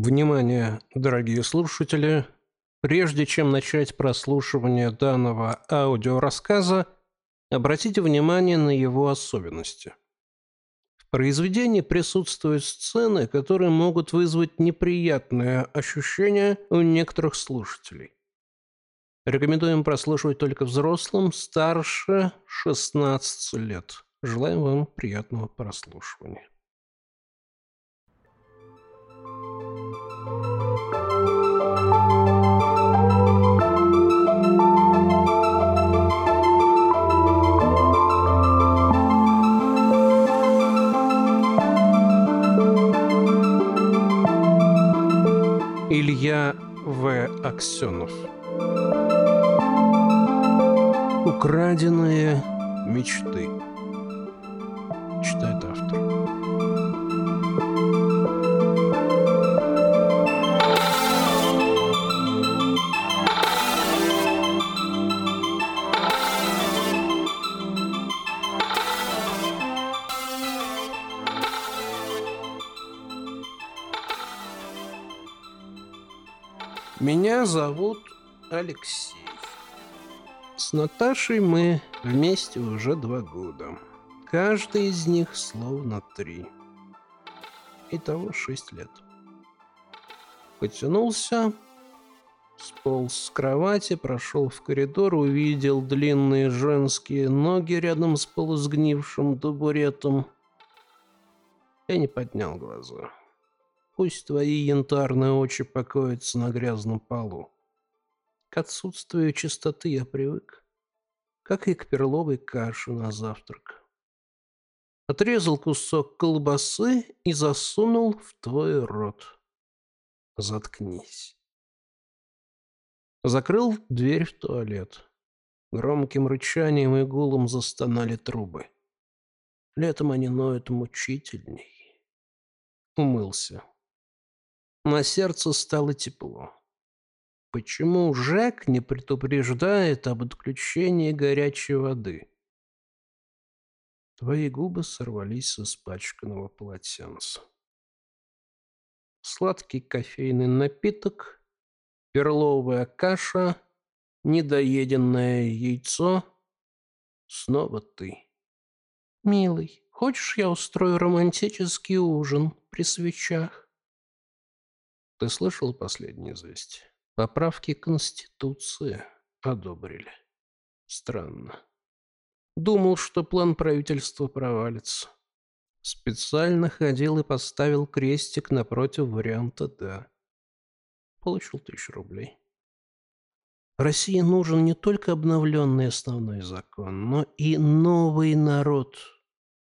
Внимание, дорогие слушатели! Прежде чем начать прослушивание данного аудиорассказа, обратите внимание на его особенности. В произведении присутствуют сцены, которые могут вызвать неприятное ощущение у некоторых слушателей. Рекомендуем прослушивать только взрослым старше 16 лет. Желаем вам приятного прослушивания. Аксенов Украденные мечты Меня зовут Алексей. С Наташей мы вместе уже два года. Каждый из них словно три. Итого шесть лет. Потянулся, сполз с кровати, прошел в коридор, увидел длинные женские ноги рядом с полусгнившим табуретом. Я не поднял глаза. Пусть твои янтарные очи покоятся на грязном полу. К отсутствию чистоты я привык, как и к перловой каше на завтрак. Отрезал кусок колбасы и засунул в твой рот. Заткнись. Закрыл дверь в туалет. Громким рычанием и гулом застонали трубы. Летом они ноют мучительней. Умылся. На сердце стало тепло. Почему Жек не предупреждает об отключении горячей воды? Твои губы сорвались с испачканного полотенца. Сладкий кофейный напиток, перловая каша, недоеденное яйцо. Снова ты. Милый, хочешь, я устрою романтический ужин при свечах? Ты слышал последние известия? Поправки Конституции одобрили. Странно. Думал, что план правительства провалится. Специально ходил и поставил крестик напротив варианта «да». Получил тысячу рублей. России нужен не только обновленный основной закон, но и новый народ.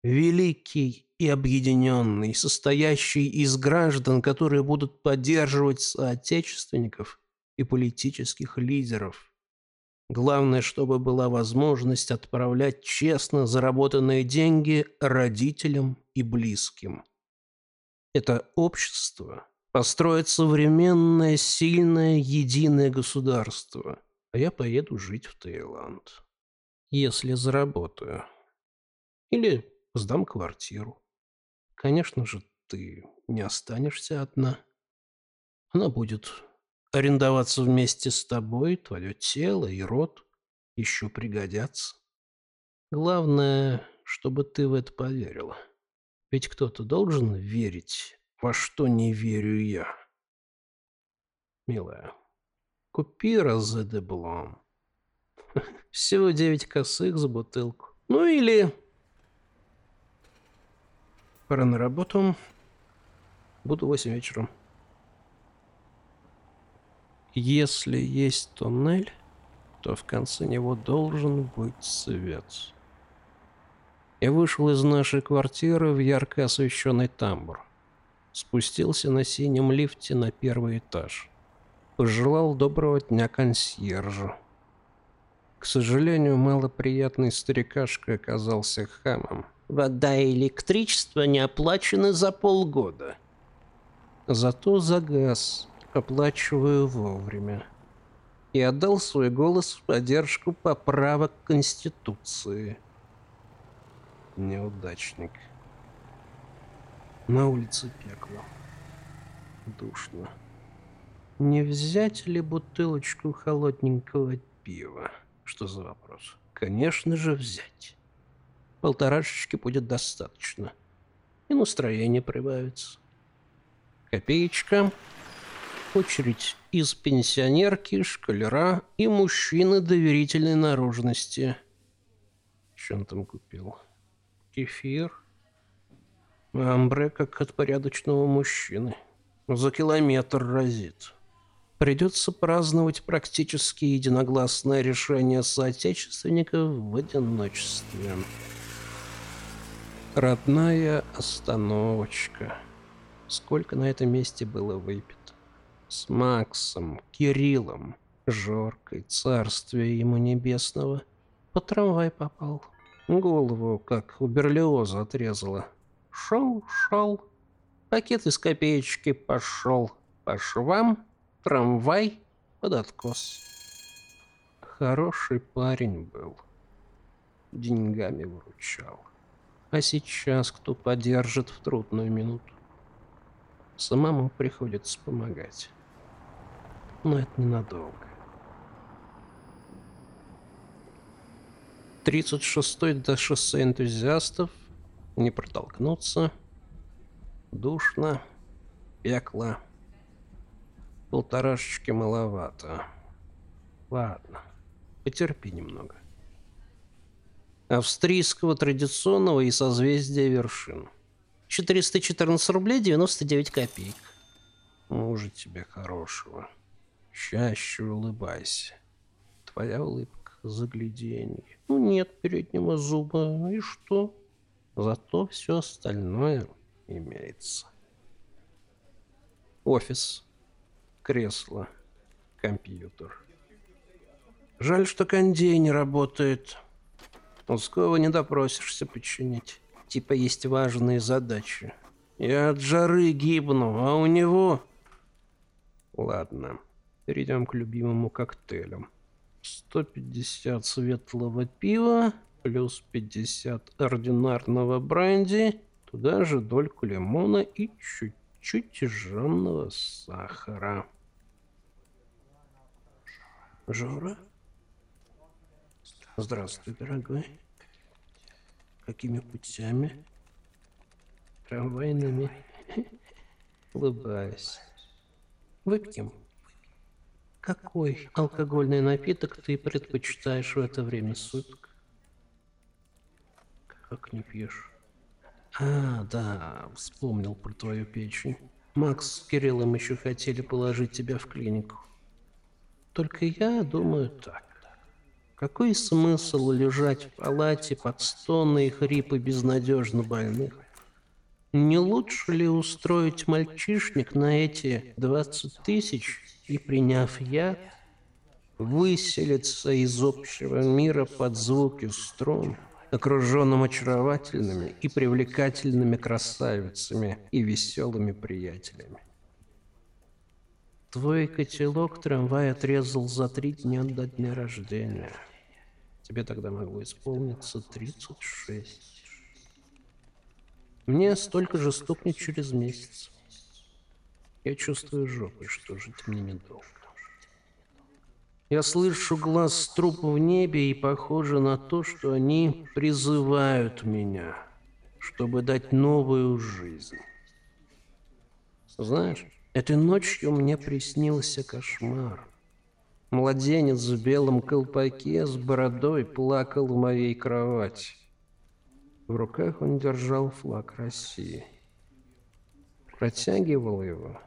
Великий и объединенный, состоящий из граждан, которые будут поддерживать соотечественников и политических лидеров. Главное, чтобы была возможность отправлять честно заработанные деньги родителям и близким. Это общество построит современное, сильное, единое государство, а я поеду жить в Таиланд. Если заработаю. Или сдам квартиру. Конечно же, ты не останешься одна. Она будет арендоваться вместе с тобой, твое тело и род еще пригодятся. Главное, чтобы ты в это поверила. Ведь кто-то должен верить, во что не верю я. Милая, купи розе де блан. Всего девять косых за бутылку. Ну или Пора на работу. Буду восемь вечера. Если есть туннель, то в конце него должен быть свет. Я вышел из нашей квартиры в ярко освещенный тамбур. Спустился на синем лифте на первый этаж. Пожелал доброго дня консьержу. К сожалению, малоприятный старикашка оказался хамом. Вода и электричество не оплачены за полгода. Зато за газ оплачиваю вовремя. И отдал свой голос в поддержку поправок Конституции. Неудачник. На улице пекло. душно. Не взять ли бутылочку холодненького пива? Что за вопрос? Конечно же взять. Полторашечки будет достаточно. И настроение прибавится. Копеечка. Очередь из пенсионерки, шкалера и мужчины доверительной наружности. Что он там купил? Кефир? Амбре, как от порядочного мужчины. За километр разит. Придется праздновать практически единогласное решение соотечественников в одиночестве. Родная остановочка. Сколько на этом месте было выпито? С Максом, Кириллом, Жоркой, царствие ему небесного. По трамвай попал. Голову, как у Берлиоза, отрезала. Шел, шел. Пакет из копеечки пошел по швам, трамвай под откос. Хороший парень был. Деньгами выручал. А сейчас кто поддержит в трудную минуту? Самому приходится помогать. Но это ненадолго. 36-й до шоссе энтузиастов не протолкнуться. Душно, пекло. Полторашечки маловато. Ладно, потерпи немного. Австрийского традиционного и созвездия вершин. 414 рублей 99 копеек. Мужа тебе хорошего. Чаще улыбайся. Твоя улыбка загляденье. Ну нет переднего зуба, и что? Зато все остальное имеется. Офис, кресло, компьютер. Жаль, что кондей не работает. Узкого не допросишься починить. Типа есть важные задачи. Я от жары гибну, а у него... Ладно, перейдем к любимому коктейлю. 150 светлого пива, плюс 50 ординарного бренди, туда же дольку лимона и чуть-чуть жженного сахара. Жора? Здравствуй, дорогой. Какими путями? Трамвайными. Улыбаюсь. Выпьем. Какой алкогольный напиток ты предпочитаешь в это время суток? Как не пьешь? А, да, вспомнил про твою печень. Макс с Кириллом еще хотели положить тебя в клинику. Только я думаю так. Какой смысл лежать в палате под стоны и хрипы безнадежно больных? Не лучше ли устроить мальчишник на эти 20 тысяч и, приняв яд, выселиться из общего мира под звуки струн, окруженным очаровательными и привлекательными красавицами и веселыми приятелями. Твой котелок трамвай отрезал за три дня до дня рождения. Тебе тогда могло исполниться 36. Мне столько же стукнет через месяц. Я чувствую жопой, что жить мне недолго. Я слышу глаз труп в небе и похоже на то, что они призывают меня, чтобы дать новую жизнь. Знаешь, этой ночью мне приснился кошмар. Младенец в белом колпаке с бородой плакал в моей кровати. В руках он держал флаг России. Протягивал его,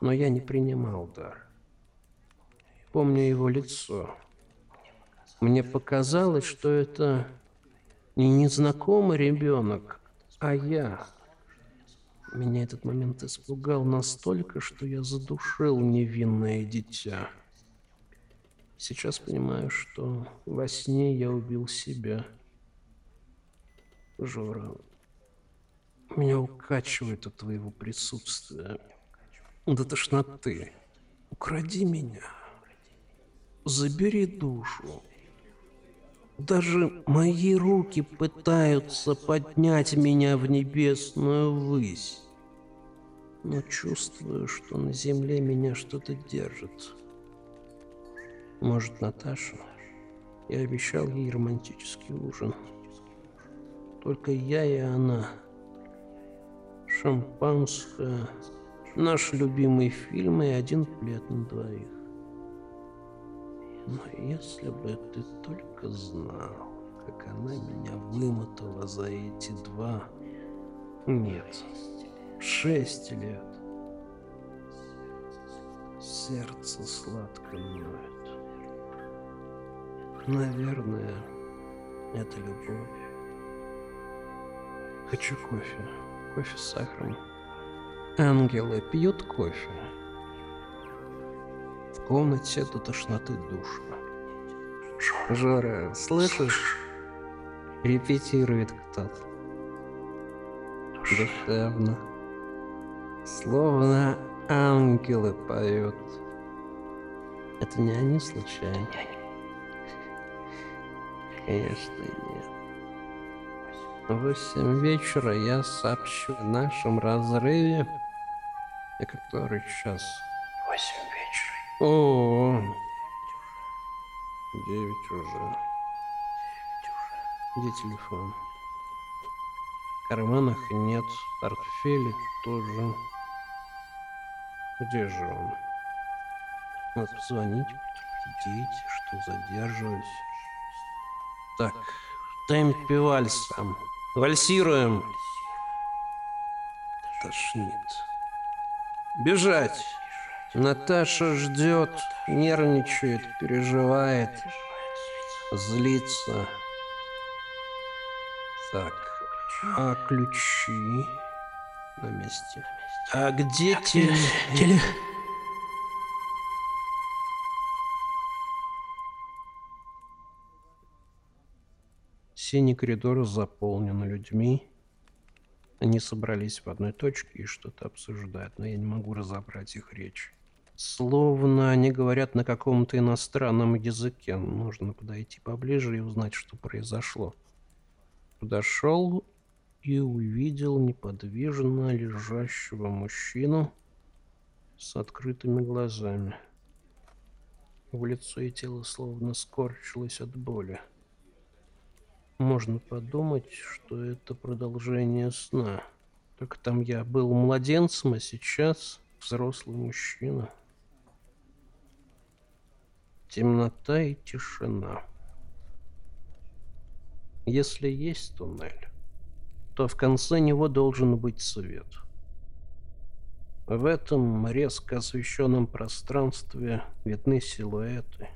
но я не принимал дар. Помню его лицо. Мне показалось, что это не незнакомый ребенок, а я. Меня этот момент испугал настолько, что я задушил невинное дитя. Сейчас понимаю, что во сне я убил себя. Жора, меня укачивает от твоего присутствия. До тошноты. Укради меня. Забери душу. Даже мои руки пытаются поднять меня в небесную высь. но чувствую, что на земле меня что-то держит. Может, Наташа? Я обещал ей романтический ужин. Только я и она. Шампанское, наш любимый фильм и один плед на двоих. Но если бы ты только знал, как она меня вымотала за эти два... Нет, шесть лет. Сердце сладко ноет. Наверное, это любовь. Хочу кофе. Кофе с сахаром. Ангелы пьют кофе. Комнате до тошноты душно. Жора, слышишь? Репетирует кто-то. Душевно. Словно ангелы поют. Это не они случайно? Конечно, нет. В восемь вечера я сообщу о нашем разрыве. И который час? Восемь вечера. О, девять уже. Где телефон? В карманах нет, в портфеле тоже. Где же он? Надо позвонить, предупредить, что задерживаюсь. Так, в темпе вальсом. Вальсируем. Тошнит. Бежать. Наташа ждет, нервничает, переживает, злится. Так, а ключи на месте? А где теле... Теле... Синий коридор заполнен людьми. Они собрались в одной точке и что-то обсуждают, но я не могу разобрать их речь. Словно они говорят на каком-то иностранном языке. Нужно подойти поближе и узнать, что произошло. Подошел и увидел неподвижно лежащего мужчину с открытыми глазами. Его лицо и тело словно скорчилось от боли. Можно подумать, что это продолжение сна. Только там я был младенцем, а сейчас взрослый мужчина. Темнота и тишина. Если есть туннель, то в конце него должен быть свет. В этом резко освещенном пространстве видны силуэты.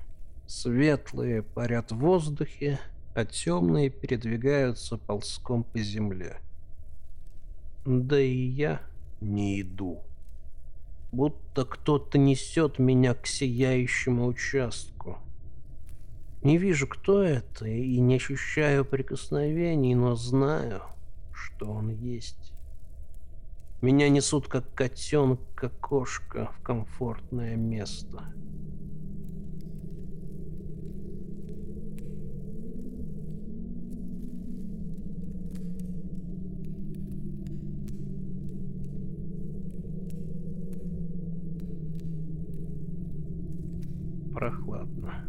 Светлые парят в воздухе, а темные передвигаются ползком по земле. Да и я не иду. Будто кто-то несет меня к сияющему участку. Не вижу, кто это, и не ощущаю прикосновений, но знаю, что он есть. Меня несут как котенка кошка в комфортное место. Прохладно.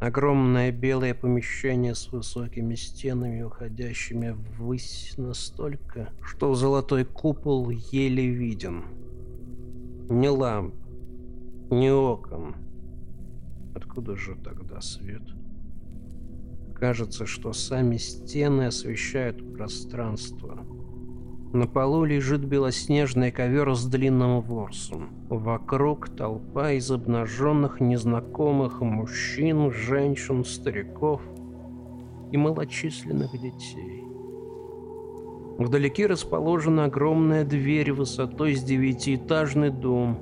Огромное белое помещение с высокими стенами, уходящими ввысь настолько, что золотой купол еле виден. Ни ламп, ни окон. Откуда же тогда свет? Кажется, что сами стены освещают пространство. На полу лежит белоснежный ковер с длинным ворсом. Вокруг толпа из обнаженных незнакомых мужчин, женщин, стариков и малочисленных детей. Вдалеке расположена огромная дверь высотой с девятиэтажный дом.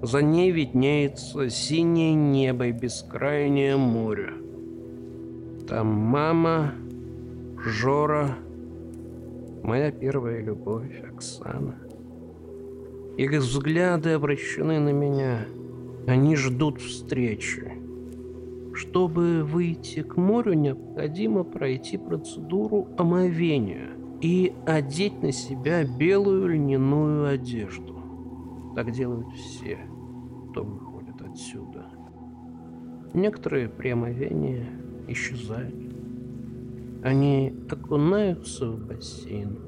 За ней виднеется синее небо и бескрайнее море. Там мама, Жора, моя первая любовь, Оксана. Их взгляды обращены на меня. Они ждут встречи. Чтобы выйти к морю, необходимо пройти процедуру омовения. и одеть на себя белую льняную одежду. Так делают все, кто выходит отсюда. Некоторые при омовении исчезают. Они окунаются в бассейн,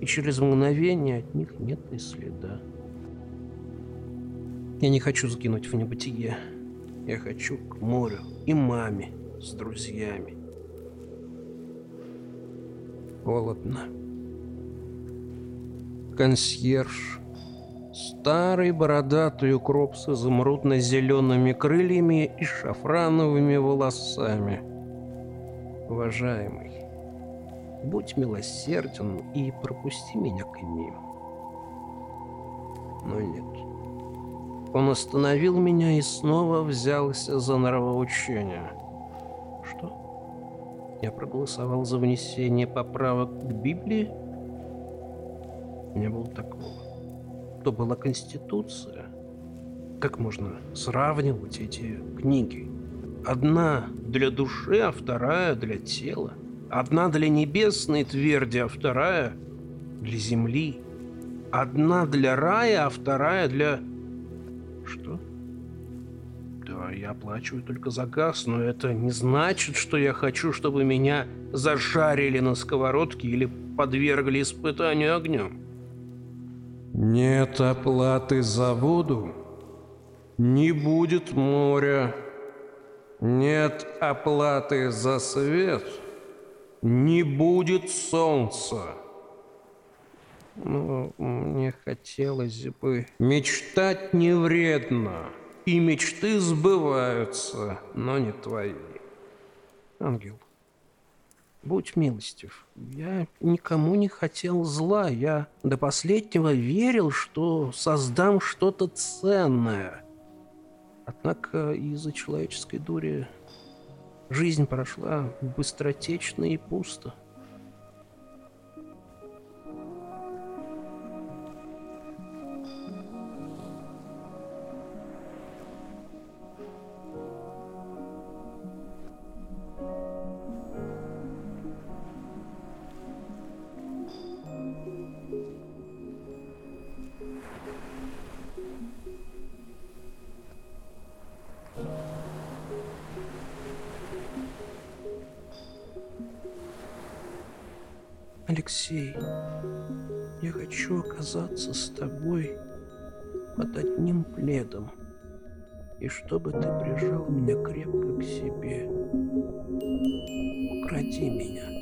и через мгновение от них нет и следа. Я не хочу сгинуть в небытие. Я хочу к морю и маме с друзьями. Холодно. Консьерж, старый бородатый укроп с изумрудно-зелеными крыльями и шафрановыми волосами. Уважаемый, будь милосерден и пропусти меня к ним. Но нет. Он остановил меня и снова взялся за нравоучение. Что? Я проголосовал за внесение поправок к Библии? Не было такого. То была Конституция. Как можно сравнивать эти книги? Одна для души, а вторая для тела. Одна для небесной тверди, а вторая для земли. Одна для рая, а вторая для... Что? Да, я оплачиваю только за газ, но это не значит, что я хочу, чтобы меня зашарили на сковородке или подвергли испытанию огнем. Нет оплаты за воду, не будет моря. Нет оплаты за свет, не будет солнца. Ну, мне хотелось бы... Мечтать не вредно, и мечты сбываются, но не твои. Ангел, будь милостив. Я никому не хотел зла. Я до последнего верил, что создам что-то ценное. Однако из-за человеческой дури жизнь прошла быстротечно и пусто. Алексей, я хочу оказаться с тобой под одним пледом, и чтобы ты прижал меня крепко к себе. Укради меня.